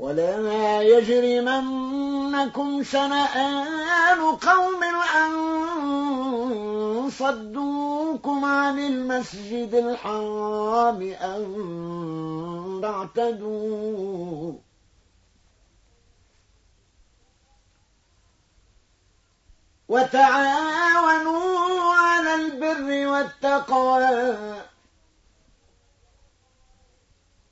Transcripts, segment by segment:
ولا يجرمنكم شنآن قوم أن صدوكم عن المسجد الحرام أن تعتدوا. وتعاونوا على البر والتقوى.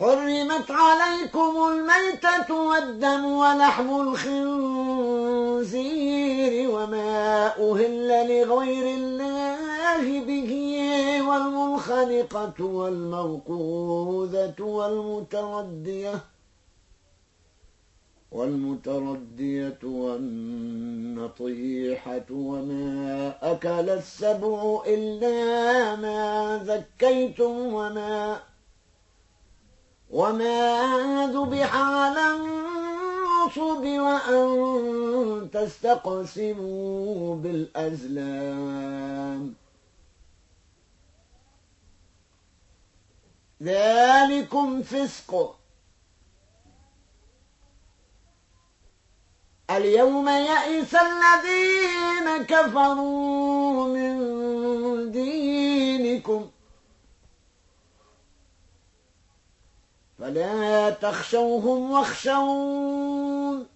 حرمت عليكم الميتة والدم ولحم الخنزير وما أهل لغير الله به والمنخنقة والموقوذة والمتردية والمتردية والنطيحة وما أكل السبع إلا ما ذكيتم وما وما ذبح على النصب وأن تستقسموا بالأزلام ذلكم فسق اليوم يئس الذين كفروا من دينكم فلا تخشوهم واخشون.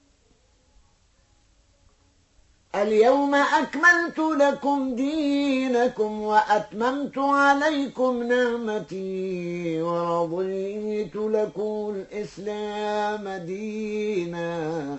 اليوم أكملت لكم دينكم وأتممت عليكم نعمتي ورضيت لكم الإسلام ديناً.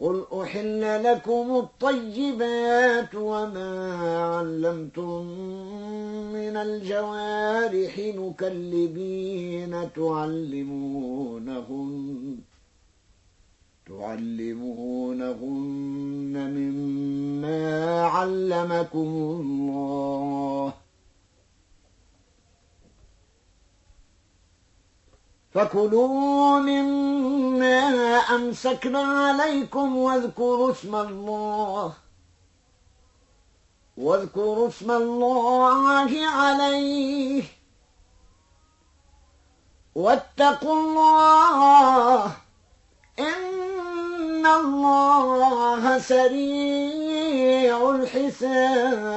قل أحل لكم الطيبات وما علمتم من الجوارح مكلبين تعلمونهن تعلمونهن مما علمكم الله فكلوا مما ما أمسكنا عليكم واذكروا اسم الله. واذكروا اسم الله عليه. واتقوا الله. إن الله سريع الحساب.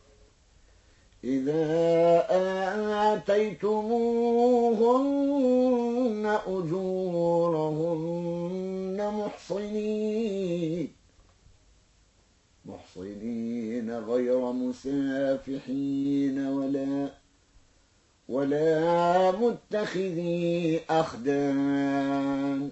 إذا آتيتموهن أجورهن محصنين محصنين غير مسافحين ولا ولا متخذي أخدان.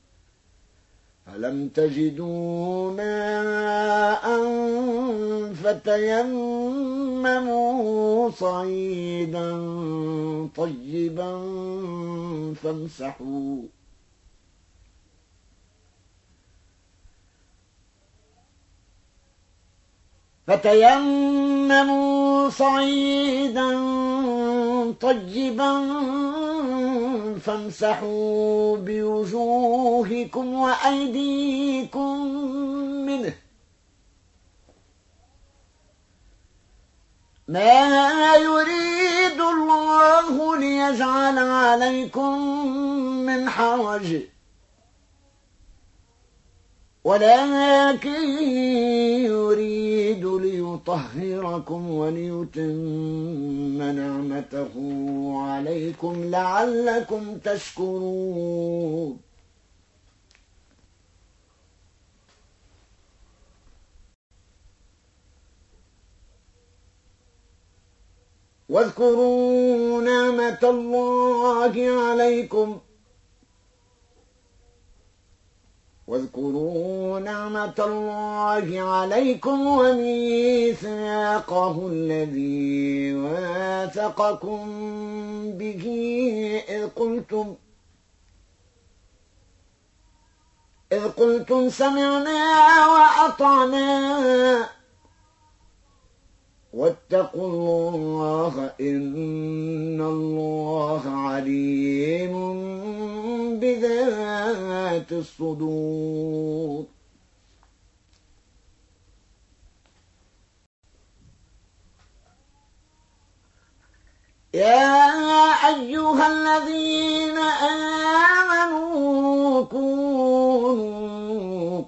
فلم تجدوا ماء فتيمموا صعيدا طيبا فامسحوا فتيمموا صعيدا طيبا فامسحوا بوجوهكم وأيديكم منه. ما يريد الله ليجعل عليكم من حرج. ولكن يريد ليطهركم وليتم نعمته عليكم لعلكم تشكرون. واذكروا نعمة الله عليكم. واذكروا نعمة الله عليكم وميثاقه الذي واثقكم به إذ قلتم إذ قلتم سمعنا وأطعنا واتقوا الله إن الله عليم بذات الصدور. يا أيها الذين آمنوا كونوا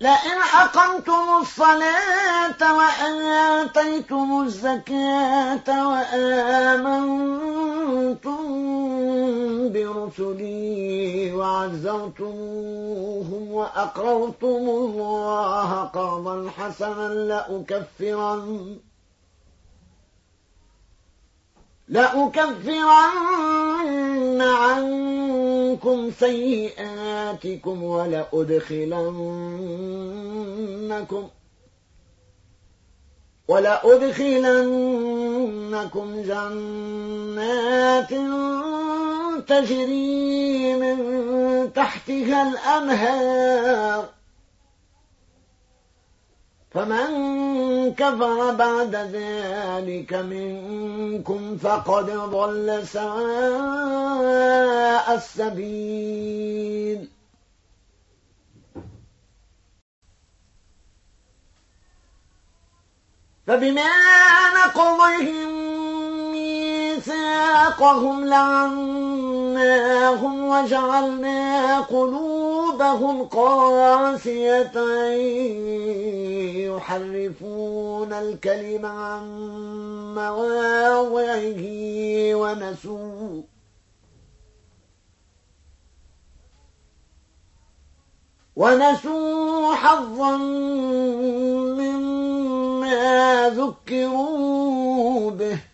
لئن أقمتم الصلاة وآتيتم الزكاة وآمنتم برسلي وعزرتموهم وأقررتم الله قرضا حسنا لأكفرن لأكفرن عنكم سيئاتكم ولأدخلنكم ولأدخلنكم جنات تجري من تحتها الأنهار فمن كفر بعد ذلك منكم فقد ضل سواء السبيل. فبما نقضهم ميثاقهم لعناهم وجعلنا قلوبهم قاسية. يحرفون الكلم عن مواضعه ونسوا ونسوا حظا مما ذكروا به.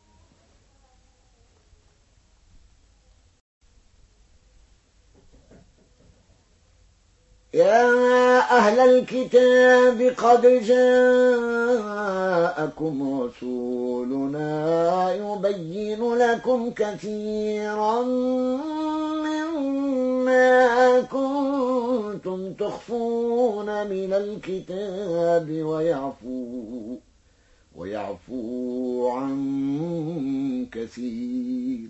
يا أهل الكتاب قد جاءكم رسولنا يبين لكم كثيرا مما كنتم تخفون من الكتاب ويعفو ويعفو عن كثير.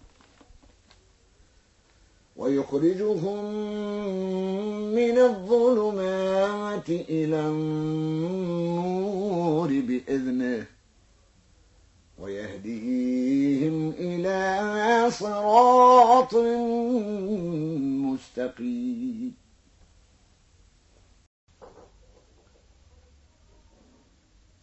ويخرجهم من الظلمات إلى النور بإذنه ويهديهم إلى صراط مستقيم.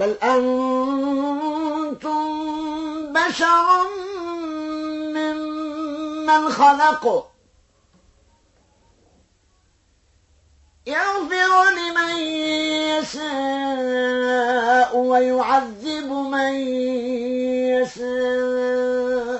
بل أنتم بشر ممن خلق يغفر لمن يشاء ويعذب من يشاء.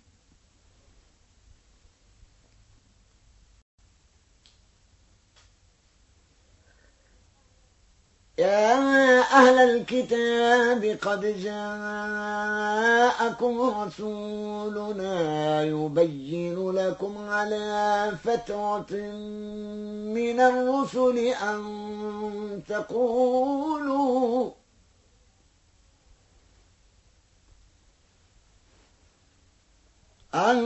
يا أهل الكتاب قد جاءكم رسولنا يبين لكم على فترة من الرسل أن تقولوا أن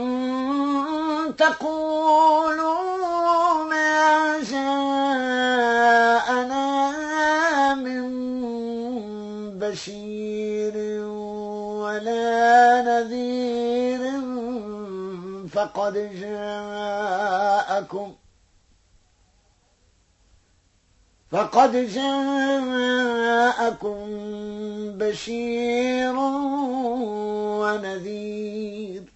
تقولوا ما جاءنا بشير ولا نذير فقد جاءكم فقد جاءكم بشير ونذير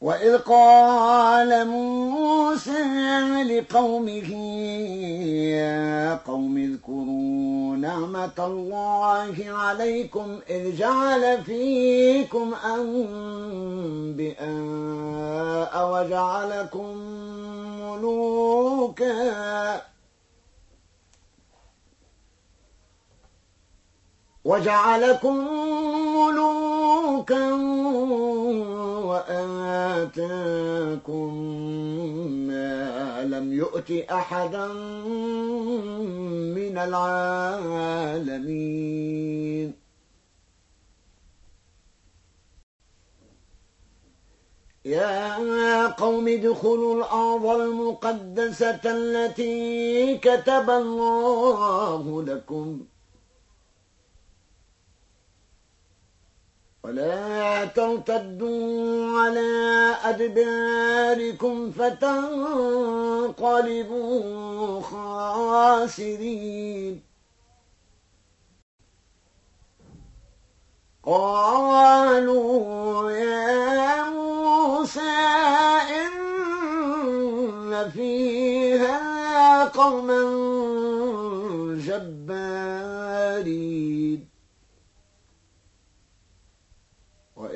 وإذ قال موسى لقومه يا قوم اذكروا نعمة الله عليكم إذ جعل فيكم أنبئاء وجعلكم ملوكا. وجعلكم ملوكا وآتاكم ما لم يؤت أحدا من العالمين. يا قوم ادخلوا الأرض المقدسة التي كتب الله لكم. ولا ترتدوا على أدباركم فتنقلبوا خاسرين. قالوا يا موسى إن فيها قوما جبارين.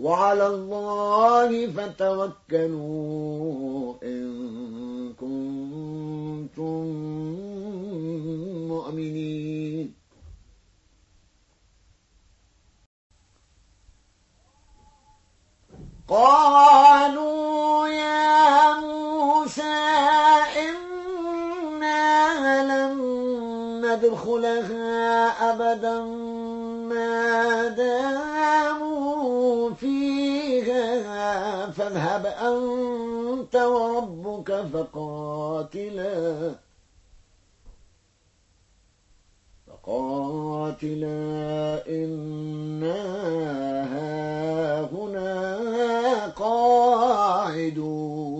وعلى الله فتوكلوا إن كنتم مؤمنين. قالوا يا موسى إنا لن ندخلها أبدا ما داموا فيها. فاذهب أنت وربك فقاتلا فقاتلا إنا هاهنا قاعدون.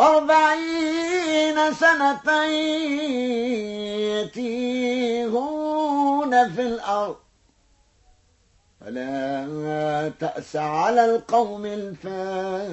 أربعين سنة يتيهون في الأرض. فلا تأس على القوم الفاسقين.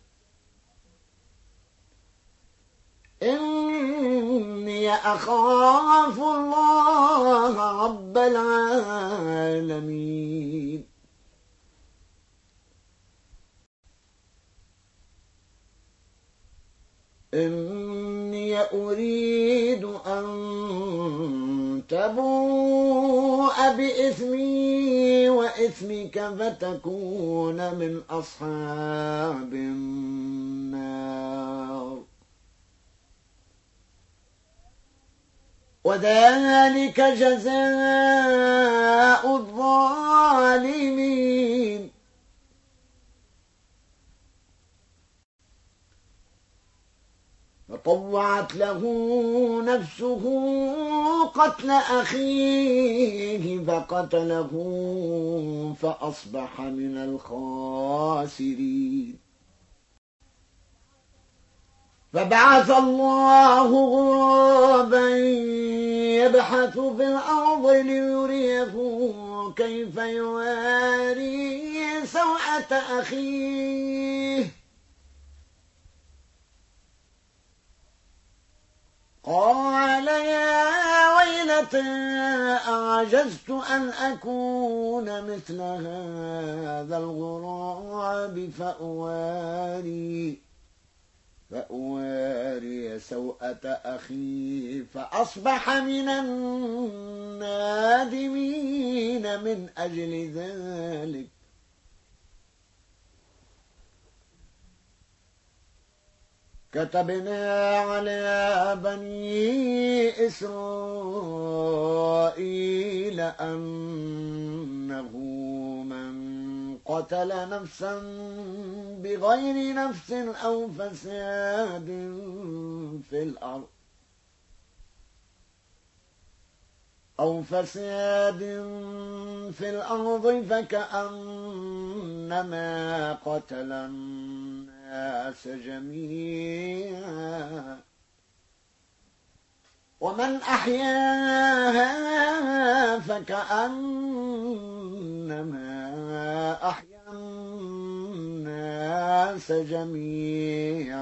إني أخاف الله رب العالمين. إني أريد أن تبوء بإثمي وإثمك فتكون من أصحاب النار. وذلك جزاء الظالمين. فطوعت له نفسه قتل أخيه فقتله فأصبح من الخاسرين. فبعث الله غرابا يبحث في الأرض ليريه كيف يواري سوءة أخيه. قال يا ويلتى أعجزت أن أكون مثل هذا الغراب فأواري. فأواري سوءة أخي فأصبح من النادمين من أجل ذلك. كتبنا على بني إسرائيل أنه قتل نفسا بغير نفس أو فساد في الأرض. أو فساد في الأرض فكأنما قتل الناس جميعا. ومن أحياها فكأنما أحيا الناس جميعا.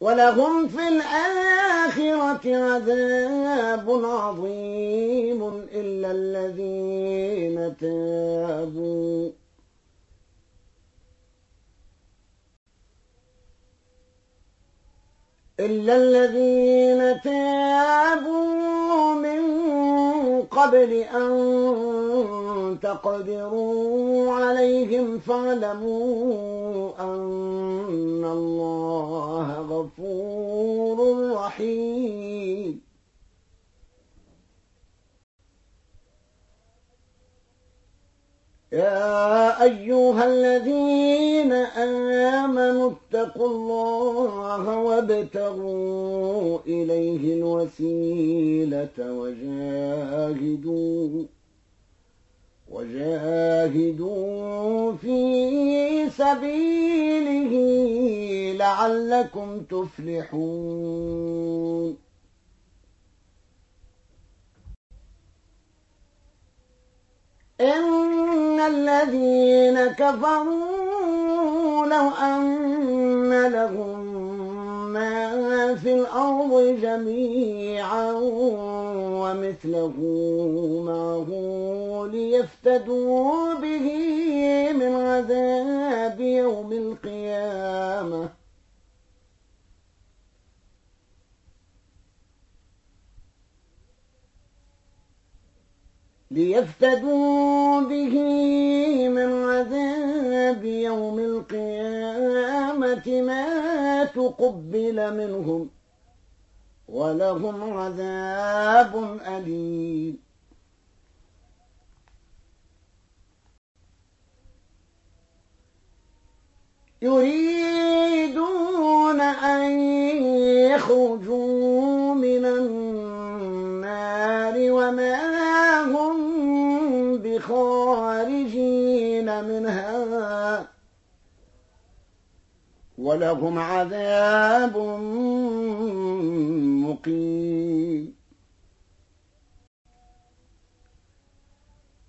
ولهم في الآخرة عذاب عظيم إلا الذين تابوا. إلا الذين تابوا من قبل أن تقدروا عليهم فاعلموا أن الله غفور رحيم. يا أيها الذين آمنوا اتقوا الله وابتغوا إليه الوسيلة وجاهدوا وجاهدوا في سبيله لعلكم تفلحون. إن الذين كفروا لو أن لهم ما في الأرض جميعا ومثله معه ليفتدوا به من عذاب يوم القيامة. ليفتدوا به من عذاب يوم القيامة ما تقبل منهم ولهم عذاب أليم. يريدون أن يخرجوا من النار وما هم بخارجين منها ولهم عذاب مقيم.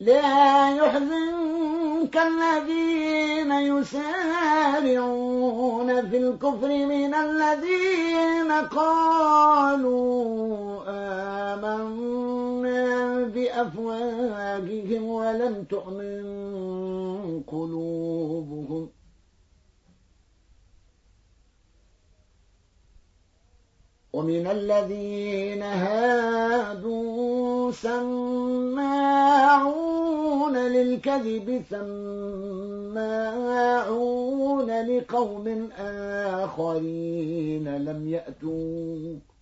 لا يحزنك الذين يسارعون في الكفر من الذين قالوا آمنا بأفواههم ولم تؤمن قلوبهم ومن الذين هادوا سماعون للكذب سماعون لقوم آخرين لم يأتوك.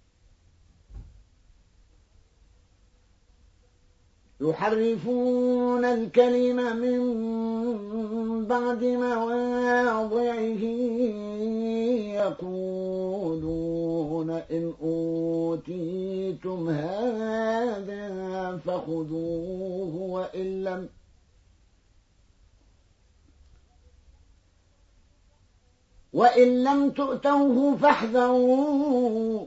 يحرفون الكلم من بعد مواضعه يقولون إن أوتيتم هذا فخذوه وإن لم وإن لم تؤتوه فاحذروا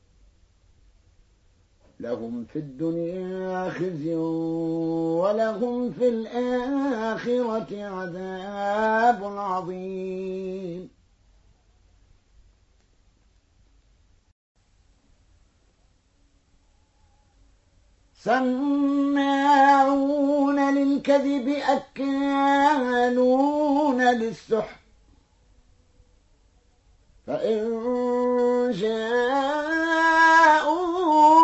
لهم في الدنيا خزي ولهم في الآخرة عذاب عظيم. سماعون للكذب أكالون للسحر. فإن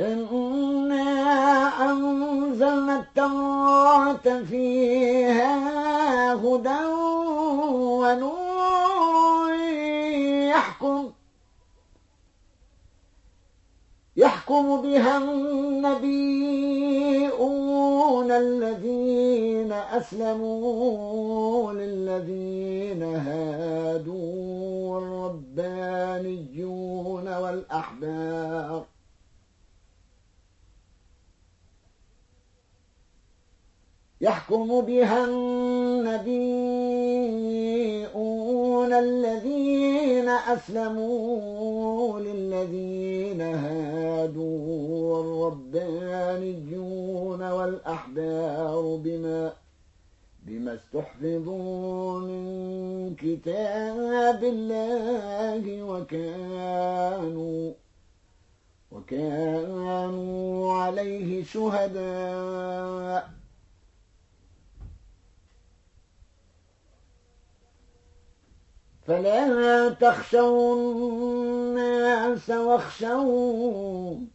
إنا أنزلنا التوراة فيها هدى ونور يحكم يحكم بها النبيون الذين أسلموا للذين هادوا والربانيون والأحبار يحكم بها النبيون الذين أسلموا للذين هادوا والربانيون والأحبار بما بما استحفظوا من كتاب الله وكانوا وكانوا عليه شهداء فلا تخشوا الناس واخشون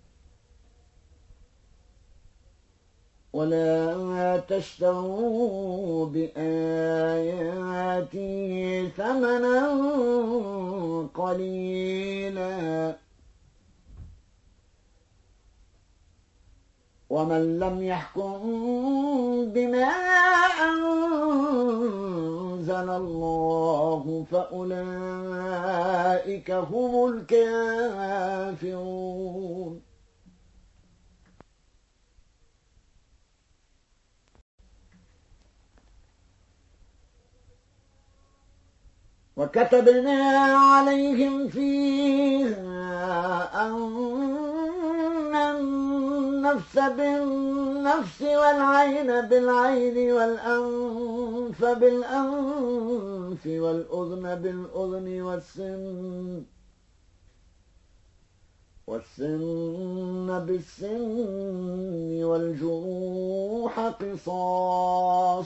ولا تشتروا بآياتي ثمنا قليلا ومن لم يحكم بما الله فأولئك هم الكافرون. وكتبنا عليهم فيها أن النفس بالنفس والعين بالعين والأنف بالأنف والأذن بالأذن والسن والسن بالسن والجروح قصاص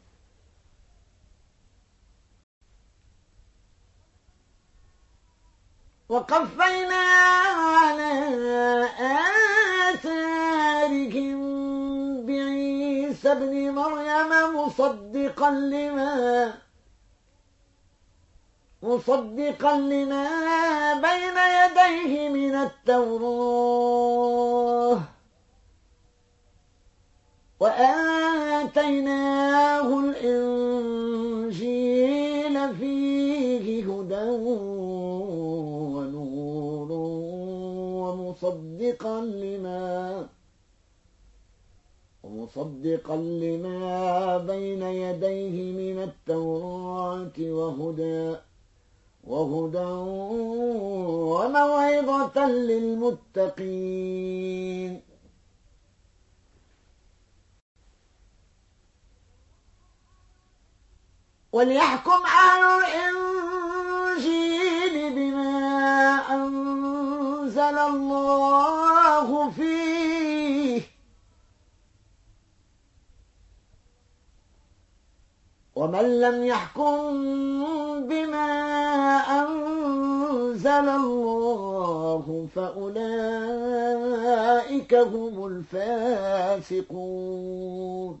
وقفينا على آثارهم. بعيسى ابن مريم مصدقا لما مصدقا لما بين يديه من التوراة. وآتيناه الإنجيل ومصدقا لما ومصدقا لما بين يديه من التوراة وهدى وهدى وموعظة للمتقين. وليحكم أهل الإنجيل بما أنزل الله فيه. ومن لم يحكم بما أنزل الله فأولئك هم الفاسقون.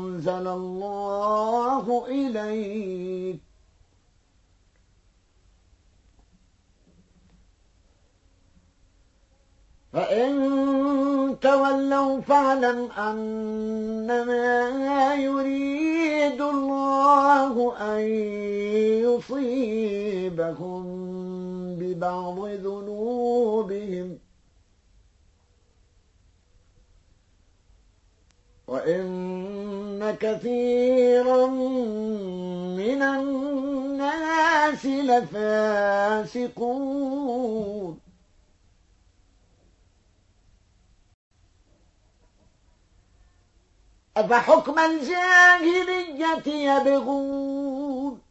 الله إليك. فإن تولوا فاعلم أنما يريد الله أن يصيبهم ببعض ذنوبهم. وإن كثيرا من الناس لفاسقون. أفحكم الجاهلية يبغون؟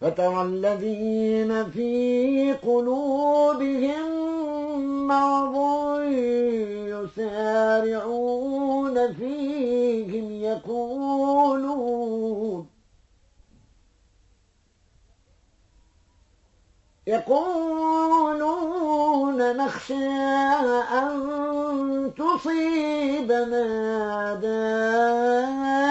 فترى الذين في قلوبهم مرض يسارعون فيهم يقولون يقولون نخشى أن تصيبنا دائرة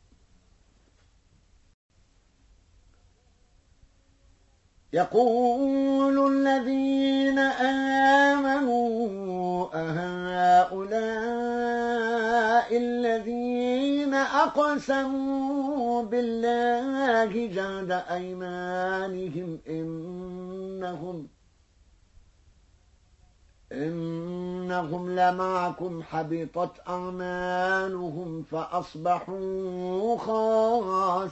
يقول الذين آمنوا أهؤلاء الذين أقسموا بالله جعد أيمانهم إنهم إنهم لمعكم حبطت أعمالهم فأصبحوا خاسرين.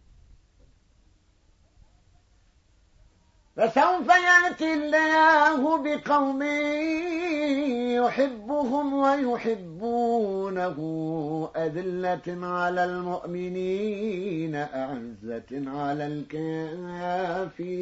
فسوف يأتي الله بقوم يحبهم ويحبونه أذلة على المؤمنين أعزة على الكافرين.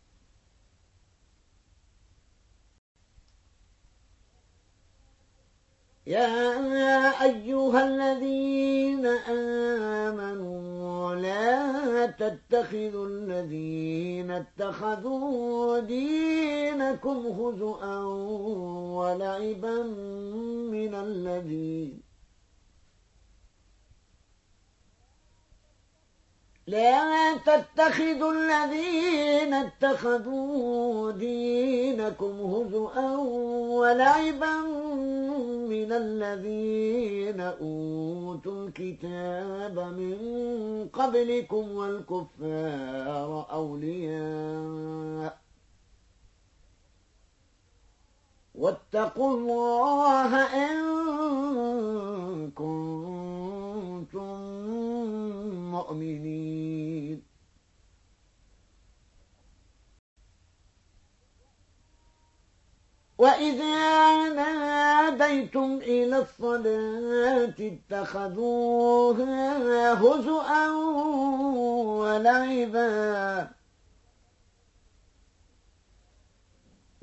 يا أيها الذين آمنوا لا تتخذوا الذين اتخذوا دينكم هزؤا ولعبا من الذين لا تتخذوا الذين اتخذوا دينكم هزؤا ولعبا من الذين أوتوا الكتاب من قبلكم والكفار أولياء. واتقوا الله إن كنتم مؤمنين. وإذا ناديتم إلى الصلاة اتخذوها هزؤا ولعبا.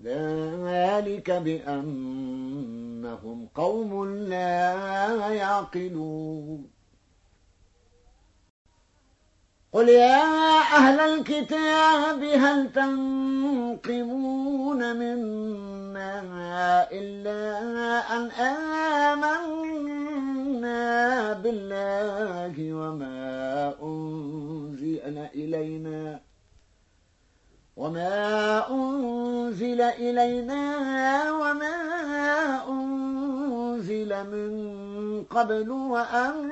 ذلك بأنهم قوم لا يعقلون. قل يا أهل الكتاب هل تنقمون منا إلا أن آمنا بالله وما أنزل إلينا؟ وما أنزل إلينا وما أنزل من قبل وأن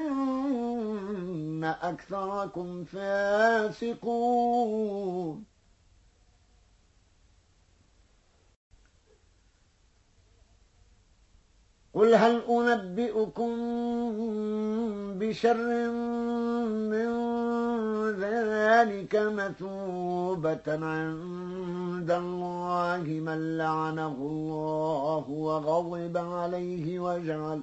أكثركم فاسقون قل هل أنبئكم بشر من ذلك مثوبة عند الله من لعنه الله وغضب عليه وجعل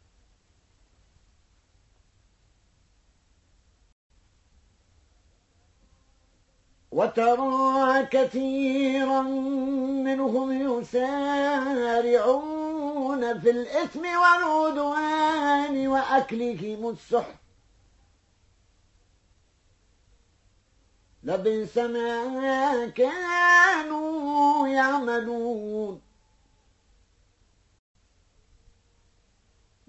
وترى كثيرا منهم يسارعون في الإثم والعدوان وأكلهم السحت. لبئس ما كانوا يعملون.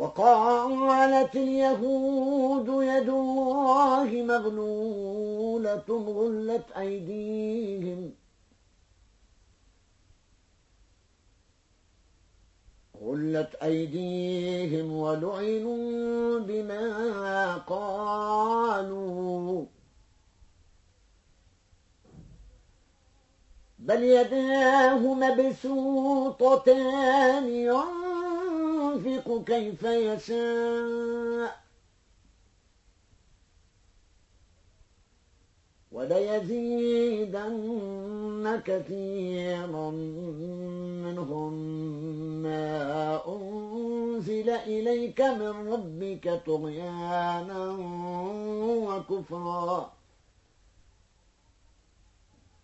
وقالت اليهود يد الله مغلولة غلت أيديهم. غلت أيديهم ولعنوا بما قالوا. بل يداه مبسوطتان ينظر ينفق كيف يشاء وليزيدن كثيرا منهم ما أنزل إليك من ربك طغيانا وكفرا.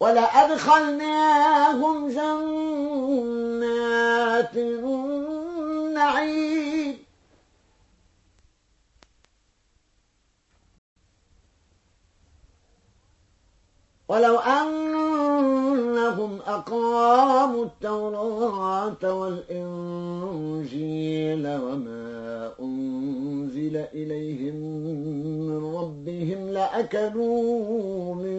ولأدخلناهم جنات النعيم. ولو أنهم أقاموا التوراة والإنجيل وما أنزل إليهم من ربهم لأكلوا من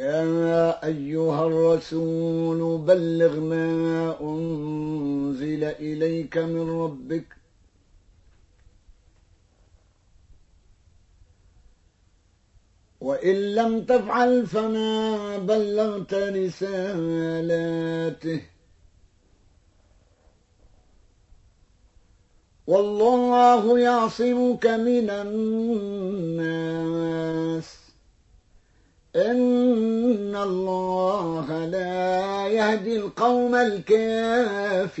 يا أيها الرسول بلغ ما أنزل إليك من ربك. وإن لم تفعل فما بلغت رسالاته. والله يعصمك من الناس. إن الله لا يهدي القوم الكافرين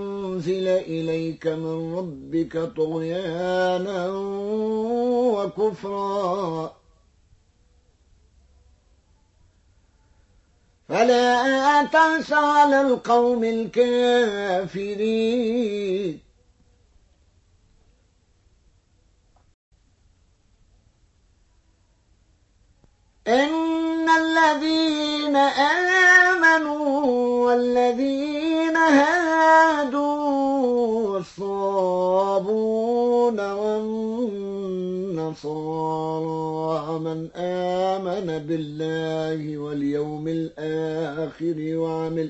إليك من ربك طغيانا وكفرا. فلا تنس على القوم الكافرين. إن الذين آمنوا والذين هادوا والصابون والنصارى من آمن بالله واليوم الآخر وعمل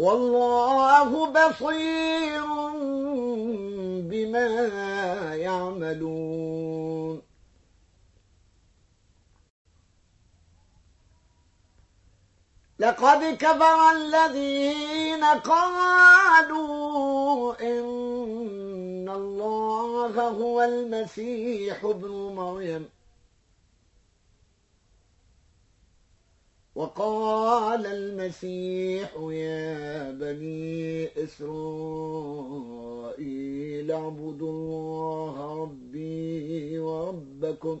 والله بصير بما يعملون. لقد كفر الذين قالوا إن الله هو المسيح ابن مريم. وقال المسيح يا بني إسرائيل اعبدوا الله ربي وربكم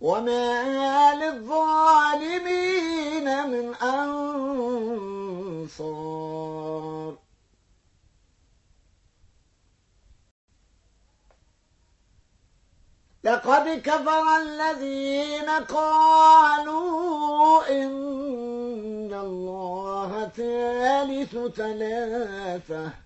وما للظالمين من أنصار. لقد كفر الذين قالوا إن الله ثالث ثلاثة.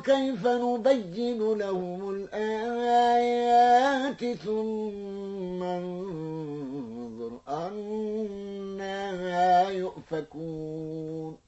كيف نبين لهم الآيات ثم انظر أنا يؤفكون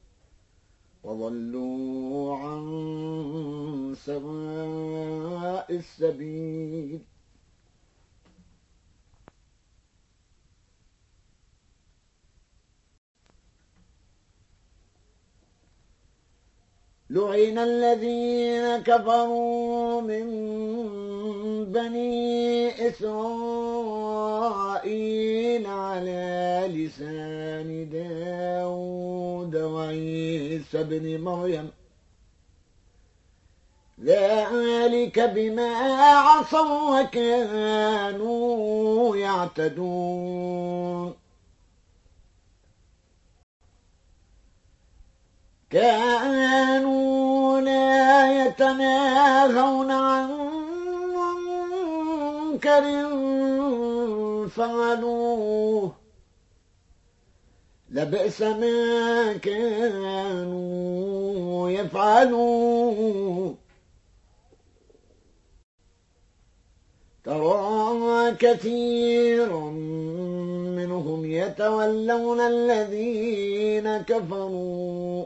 وضلوا عن سواء السبيل. لعن الذين كفروا من بني إسرائيل. على لسان داود وعيسى بن مريم. ذلك بما عصوا وكانوا يعتدون. كانوا لا يتناهون عن منكر فعلوه. لبئس ما كانوا يفعلون. ترى كثيرا منهم يتولون الذين كفروا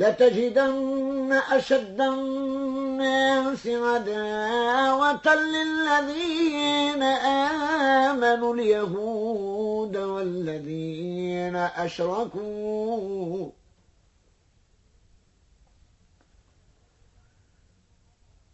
لتجدن أشد الناس عداوة للذين آمنوا اليهود والذين أشركوا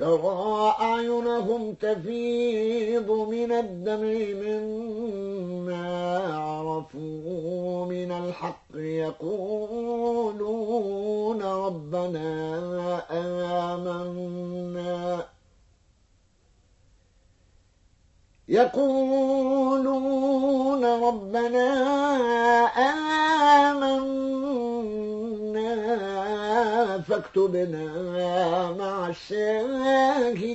ترى أعينهم تفيض من الدمع مما عرفوا من الحق يقولون ربنا آمنا. يقولون ربنا آمنا. فاكتبنا مع الشاهدين.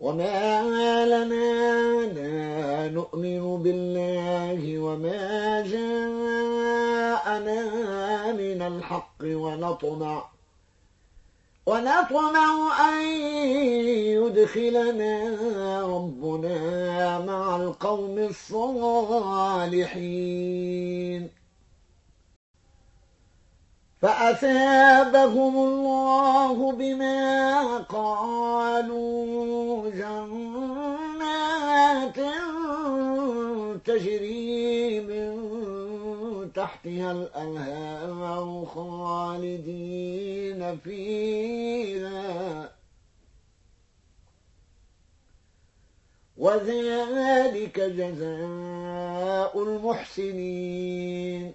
وما لنا لا نؤمن بالله وما جاءنا من الحق ونطمع ونطمع أن يدخلنا ربنا مع القوم الصالحين. فأثابهم الله بما قالوا جنات تجري من تحتها الأنهار خالدين فيها. وذلك جزاء المحسنين.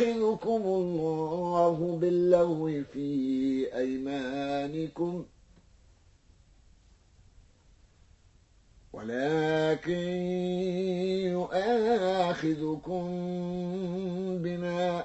يؤاخذكم الله باللغو في أيمانكم. ولكن يؤاخذكم بما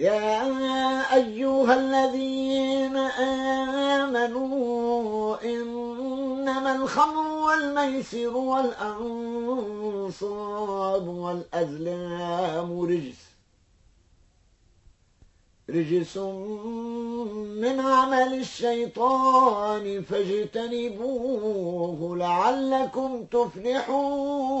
يا أيها الذين آمنوا إنما الخمر والميسر والأنصاب والأزلام رجس. رجس من عمل الشيطان فاجتنبوه لعلكم تفلحون.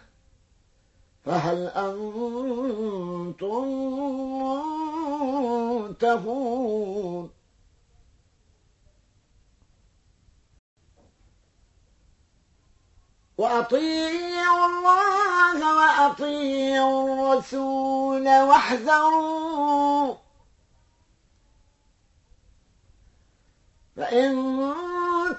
فهل أنتم منتهون؟ وأطيعوا الله وأطيعوا الرسول واحذروا. فإن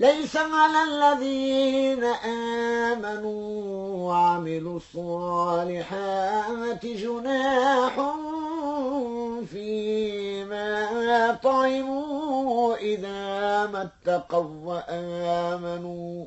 ليس على الذين آمنوا وعملوا الصالحات جناح فيما طعموا إذا ما اتقوا وآمنوا.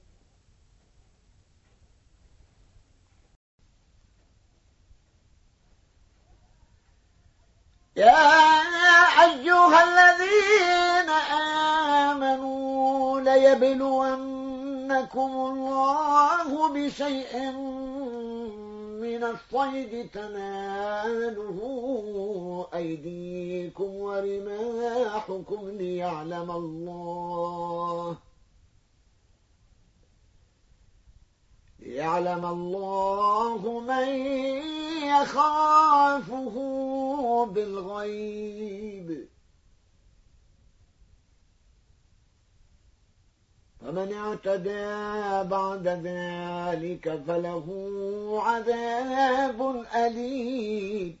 يا أيها الذين آمنوا ليبلونكم الله بشيء من الصيد تناله أيديكم ورماحكم ليعلم الله ليعلم الله من يخافه بالغيب. فمن اعتدى بعد ذلك فله عذاب أليم.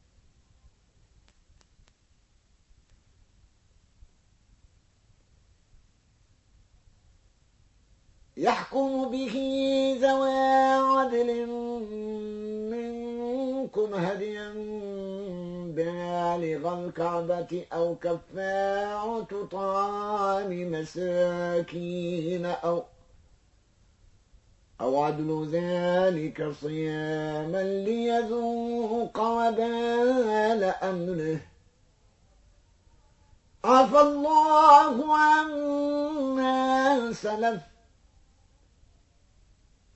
يحكم به ذوى عدل منكم هديا بالغ الكعبة أو كفاعة طعام مساكين أو أو عدل ذلك صياما ليذوق وبال أمره عفى الله عما سلف.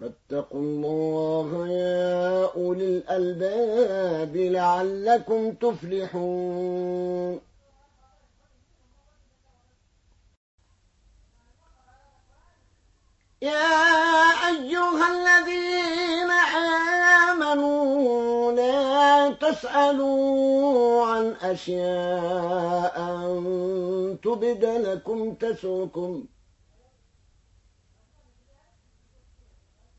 فاتقوا الله يا أولي الألباب لعلكم تفلحون. يا أيها الذين آمنوا لا تسألوا عن أشياء تبد لكم تسؤكم.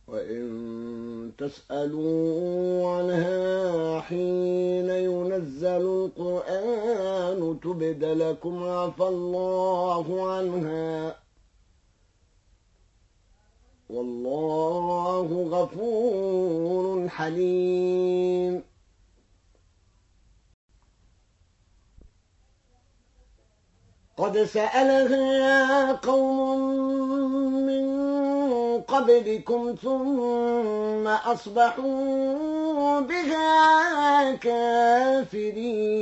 وإن تسألوا عنها حين ينزل القرآن تبد لكم عفى الله عنها. والله غفور حليم. قد سألها قوم من قبلكم ثم أصبحوا بها كافرين.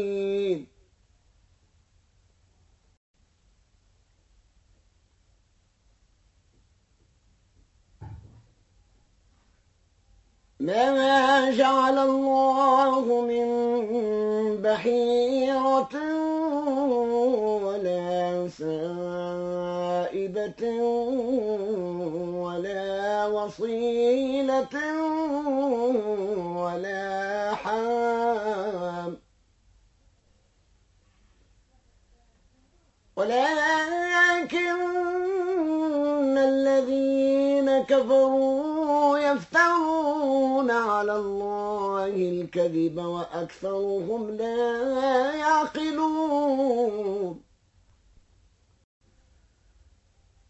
ما جعل الله من بحيرة ولا سائبة ولا وصيلة ولا حام ولكن كفروا يفترون على الله الكذب وأكثرهم لا يعقلون.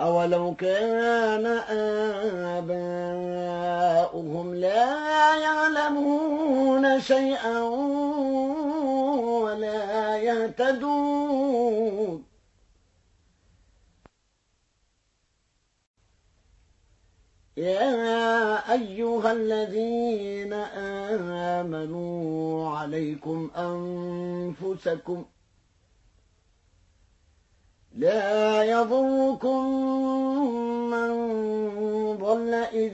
أولو كان آباؤهم لا يعلمون شيئا ولا يهتدون. يا أيها الذين آمنوا عليكم أنفسكم لا يضركم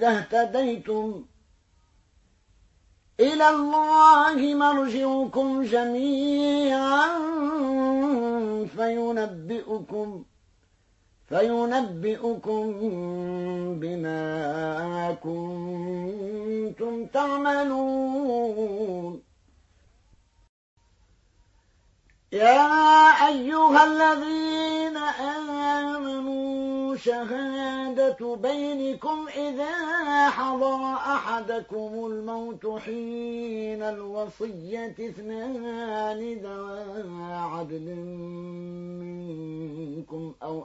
إذا اهتديتم. إلى الله مرجعكم جميعا فينبئكم فينبئكم بما كنتم تعملون. يا أيها الذين آمنوا شهادة بينكم إذا حضر أحدكم الموت حين الوصية اثنان ذوى عدل منكم أو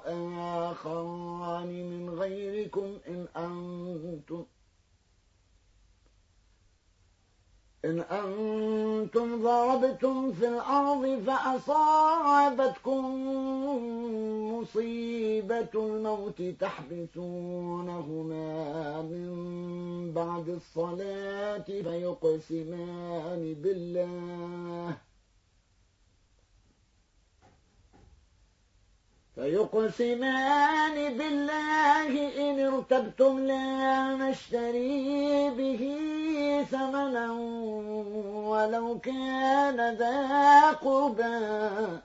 آخران من غيركم إن أنتم إن أنتم ضربتم في الأرض فأصابتكم مصيبة الموت تحبسونهما من بعد الصلاة فيقسمان بالله فيقسمان بالله إن ارتبتم لا نشتري به ثمنا ولو كان ذا قربا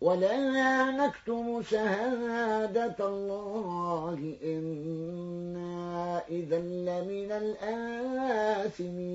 ولا نكتم شهادة الله إنا إذا لمن الآثمين.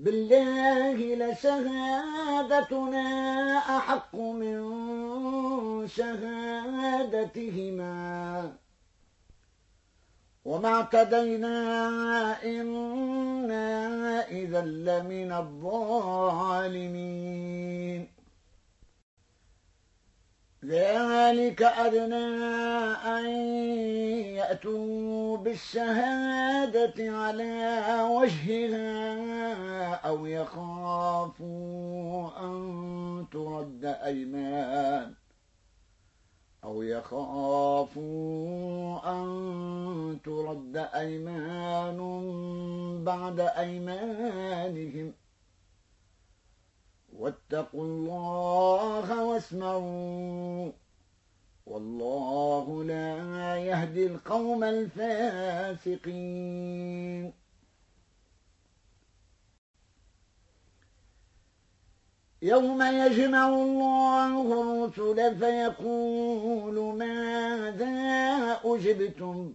بالله لشهادتنا أحق من شهادتهما. وما اعتدينا إنا إذا لمن الظالمين. ذلك أدنى أن يأتوا بالشهادة على وجهها أو يخافوا أن ترد أيمان أو يخافوا أن ترد أيمان بعد أيمانهم واتقوا الله واسمعوا. والله لا يهدي القوم الفاسقين. يوم يجمع الله الرسل فيقول ماذا أجبتم؟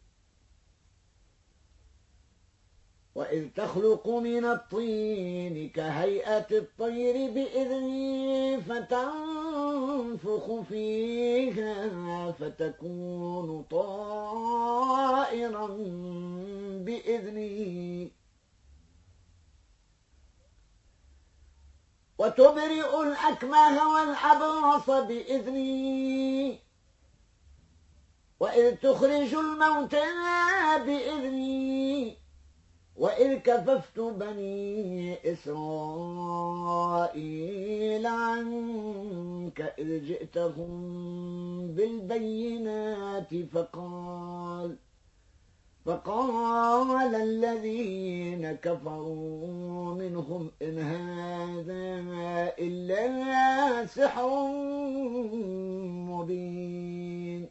وإذ تخلق من الطين كهيئة الطير بإذني فتنفخ فيها فتكون طائرا بإذني وتبرئ الأكمه والأبرص بإذني وإذ تخرج الموتى بإذني وإذ كففت بني إسرائيل عنك إذ جئتهم بالبينات فقال فقال الذين كفروا منهم إن هذا إلا سحر مبين.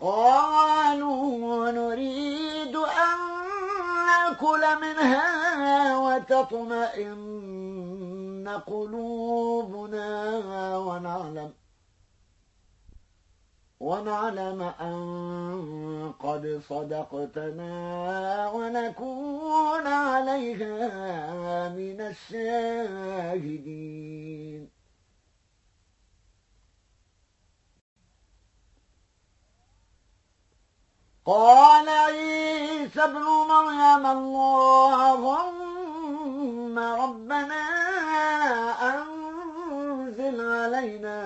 قالوا نريد أن نأكل منها وتطمئن قلوبنا ونعلم ونعلم أن قد صدقتنا ونكون عليها من الشاهدين. قال عيسى ابن مريم اللهم ربنا أنزل علينا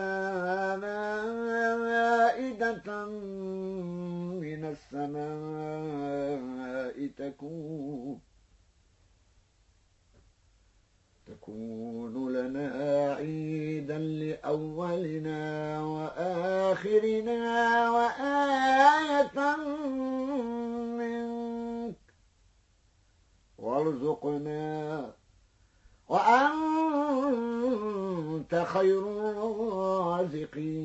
مائدة من السماء تكون تكون لنا عيدا لأولنا وآخرنا وآية منك. وارزقنا وأنت خير الرازقين.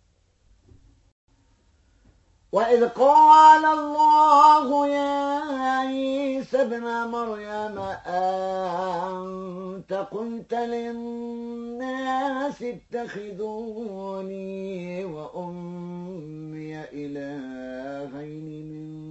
وإذ قال الله يا عيسى ابن مريم أنت قلت للناس اتخذوني وأمي إلهين من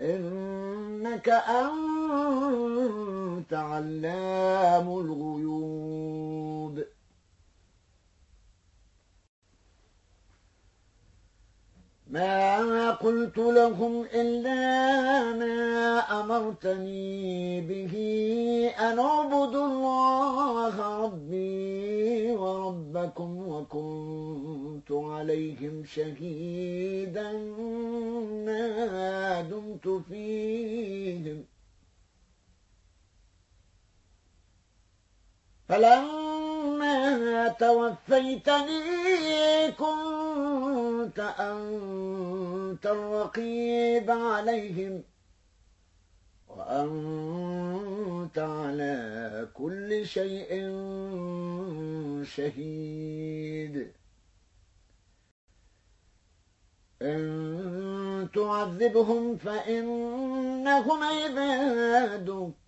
إنك أنت علام الغيوب. ما قلت لهم إلا ما أمرتني به أن اعبدوا الله ربي وربكم وكنت عليهم شهيدا ما دمت فيهم. فلما توفيتني كنت أنت الرقيب عليهم وأنت على كل شيء شهيد. إن تعذبهم فإنهم عبادك.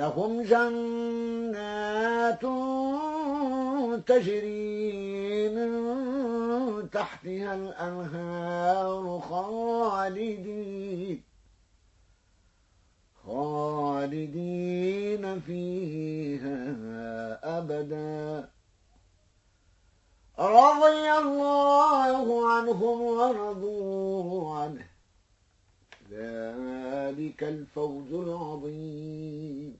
لهم جنات تجري من تحتها الأنهار خالدين خالدين فيها أبدا. رضي الله عنهم ورضوا عنه. ذلك الفوز العظيم.